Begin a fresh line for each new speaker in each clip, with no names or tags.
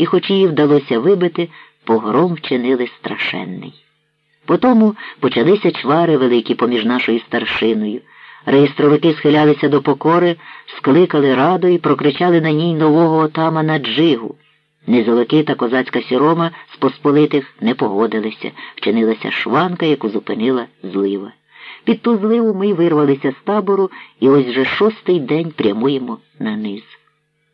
і, хоч її вдалося вибити, погром вчинили страшенний. Потому почалися чвари великі поміж нашою старшиною. Реєстровики схилялися до покори, скликали раду і прокричали на ній нового отамана Джигу. Низовики та козацька сірома з посполитих не погодилися, вчинилася шванка, яку зупинила злива. Під ту зливу ми вирвалися з табору і ось вже шостий день прямуємо на низ.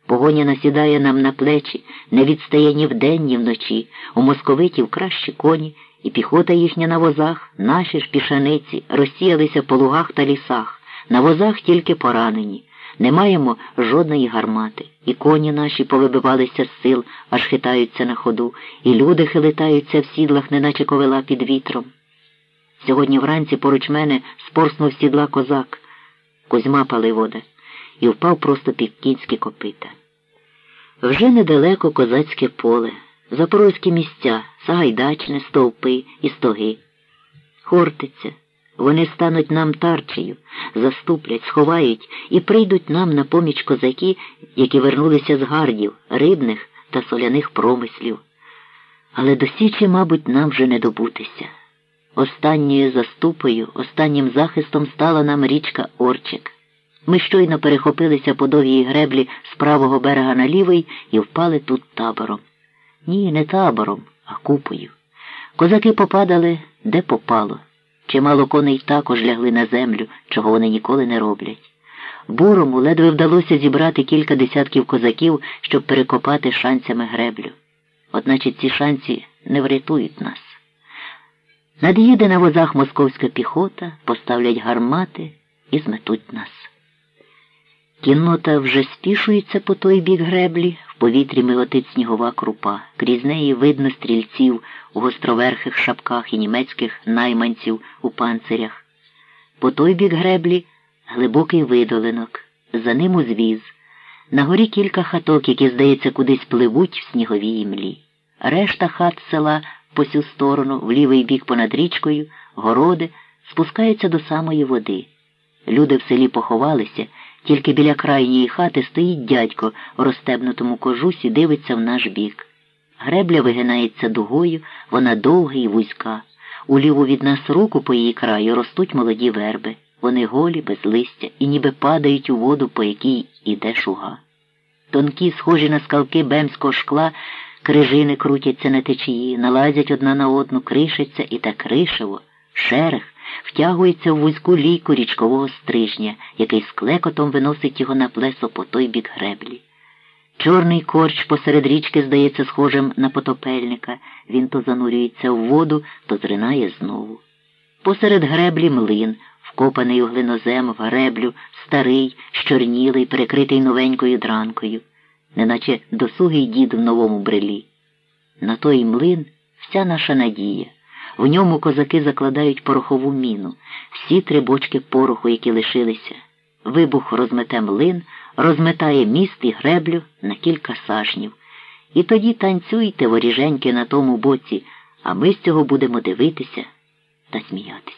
Погоня насідає нам на плечі, не відстає ні вдень, ні вночі. У московитів кращі коні, і піхота їхня на возах, наші ж пішаниці, розсіялися по лугах та лісах. На возах тільки поранені. Не маємо жодної гармати, і коні наші повибивалися з сил, аж хитаються на ходу, і люди хилитаються в сідлах, неначе ковила під вітром. Сьогодні вранці поруч мене спорснув сідла козак, Кузьма Паливода, і впав просто під кінські копита. Вже недалеко козацьке поле, запорозькі місця, Сагайдачне, стовпи і стоги. Хортиця. Вони стануть нам тарчею, заступлять, сховають і прийдуть нам на поміч козаки, які вернулися з гардів, рибних та соляних промислів. Але до Січі, мабуть, нам вже не добутися. Останньою заступою, останнім захистом стала нам річка Орчик. Ми щойно перехопилися по довгій греблі з правого берега на лівий і впали тут табором. Ні, не табором, а купою. Козаки попадали, де попало. Чимало коней також лягли на землю, чого вони ніколи не роблять. Бурому ледве вдалося зібрати кілька десятків козаків, щоб перекопати шанцями греблю. Одначе ці шанці не врятують нас. Над'їде на возах московська піхота, поставлять гармати і зметуть нас. Кіннота вже спішується по той бік греблі, в повітрі милотить снігова крупа. Крізь неї видно стрільців у гостроверхих шапках і німецьких найманців у панцирях. По той бік греблі глибокий видолинок, за ним узвіз. На горі кілька хаток, які, здається, кудись пливуть в сніговій імлі. Решта хат села по цю сторону, в лівий бік понад річкою, городи, спускаються до самої води. Люди в селі поховалися. Тільки біля крайньої хати стоїть дядько в розстебнутому кожусі дивиться в наш бік. Гребля вигинається дугою, вона довга і вузька. Уліву від нас руку по її краю ростуть молоді верби. Вони голі, без листя і ніби падають у воду, по якій іде шуга. Тонкі, схожі на скалки бемського шкла, крижини крутяться на течії, налазять одна на одну, кришаться і так кришево, шерех втягується в вузьку лійку річкового стрижня, який з клекотом виносить його на плесо по той бік греблі. Чорний корч посеред річки здається схожим на потопельника. Він то занурюється в воду, то зринає знову. Посеред греблі млин, вкопаний у глинозем в греблю, старий, щорнілий, перекритий новенькою дранкою, неначе досугий дід в новому брелі. На той млин вся наша надія. В ньому козаки закладають порохову міну, всі три бочки пороху, які лишилися. Вибух розмете млин, розметає міст і греблю на кілька сажнів. І тоді танцюйте, воріженьки, на тому боці, а ми з цього будемо дивитися та сміятися.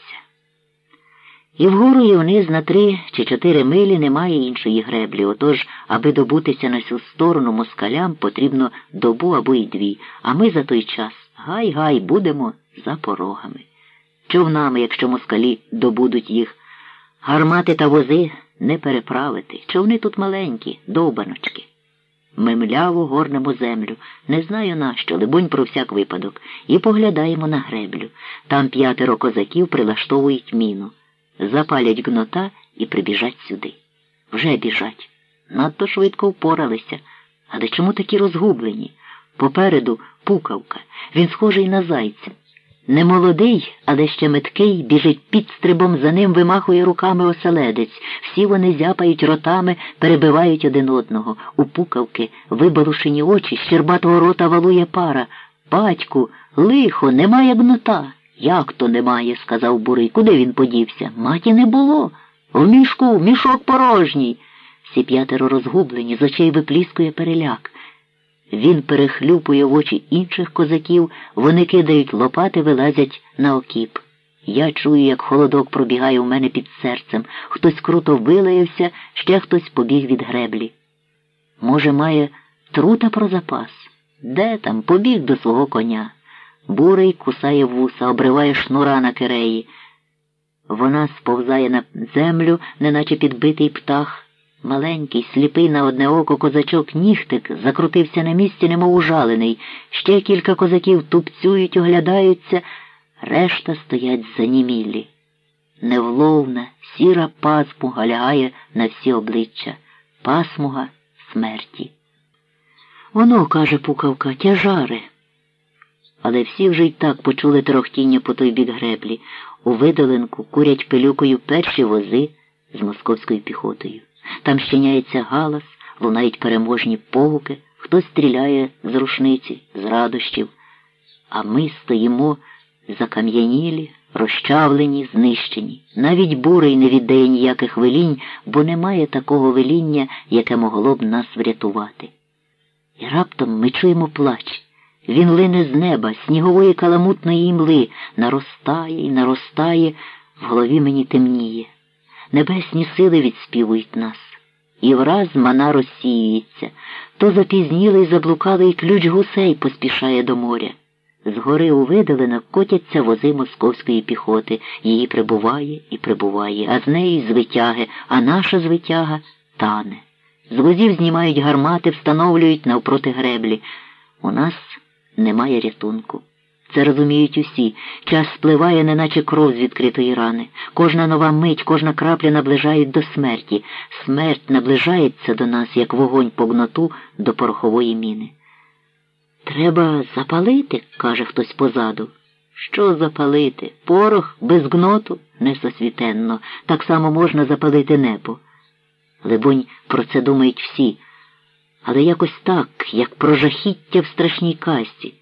І вгору і вниз на три чи чотири милі немає іншої греблі, отож, аби добутися на цю сторону москалям, потрібно добу або й дві, а ми за той час гай-гай будемо за порогами. Човнами, якщо москалі добудуть їх, гармати та вози не переправити. Човни тут маленькі, довбаночки. Ми мляво горнемо землю, не знаю нащо, либонь про всяк випадок, і поглядаємо на греблю. Там п'ятеро козаків прилаштовують міну, запалять гнота і прибіжать сюди. Вже біжать. Надто швидко впоралися. Але чому такі розгублені? Попереду пукавка. Він схожий на зайця. Немолодий, але ще меткий, біжить підстрибом, за ним вимахує руками оселедець. Всі вони зяпають ротами, перебивають один одного. У пукавки, вибалушені очі, з щербатого рота валує пара. Батьку, лихо, немає гнота. Як то немає? сказав Бурий. Куди він подівся? Маті не було. В мішку, мішок порожній. Всі п'ятеро розгублені, з очей випліскує переляк. Він перехлюпує в очі інших козаків, вони кидають лопати, вилазять на окіп. Я чую, як холодок пробігає у мене під серцем. Хтось круто вилаявся, ще хтось побіг від греблі. Може, має трута про запас? Де там? Побіг до свого коня. Бурий кусає вуса, обриває шнура на киреї. Вона сповзає на землю, неначе підбитий птах. Маленький, сліпий на одне око козачок нігтик закрутився на місці, немов ужалений. Ще кілька козаків тупцюють, оглядаються, решта стоять занімілі. Невловна, сіра пасмуга лягає на всі обличчя, пасмуга смерті. Воно, каже пукавка, тяжаре. Але всі вже й так почули трохтіння по той бік греблі. У видоленку курять пилюкою перші вози з московською піхотою. Там щиняється галас, лунають переможні погуки, хтось стріляє з рушниці, з радощів, а ми стоїмо закам'янілі, розчавлені, знищені. Навіть бурий не віддає ніяких велінь, бо немає такого веління, яке могло б нас врятувати. І раптом ми чуємо плач. Він лине з неба, снігової каламутної імли, наростає і наростає, в голові мені темніє. Небесні сили відспівують нас. І враз мана розсіюється, то запізнілий заблукалий ключ гусей поспішає до моря. Згори у видалинах котяться вози московської піхоти, її прибуває і прибуває, а з неї звитяги, а наша звитяга тане. З возів знімають гармати, встановлюють навпроти греблі. У нас немає рятунку. Це розуміють усі. Час спливає, неначе кров з відкритої рани. Кожна нова мить, кожна крапля наближають до смерті. Смерть наближається до нас, як вогонь по гноту до порохової міни. Треба запалити, каже хтось позаду. Що запалити? Порох без гноту несосвітенно. Так само можна запалити небо. Либонь, про це думають всі. Але якось так, як про жахіття в страшній касті.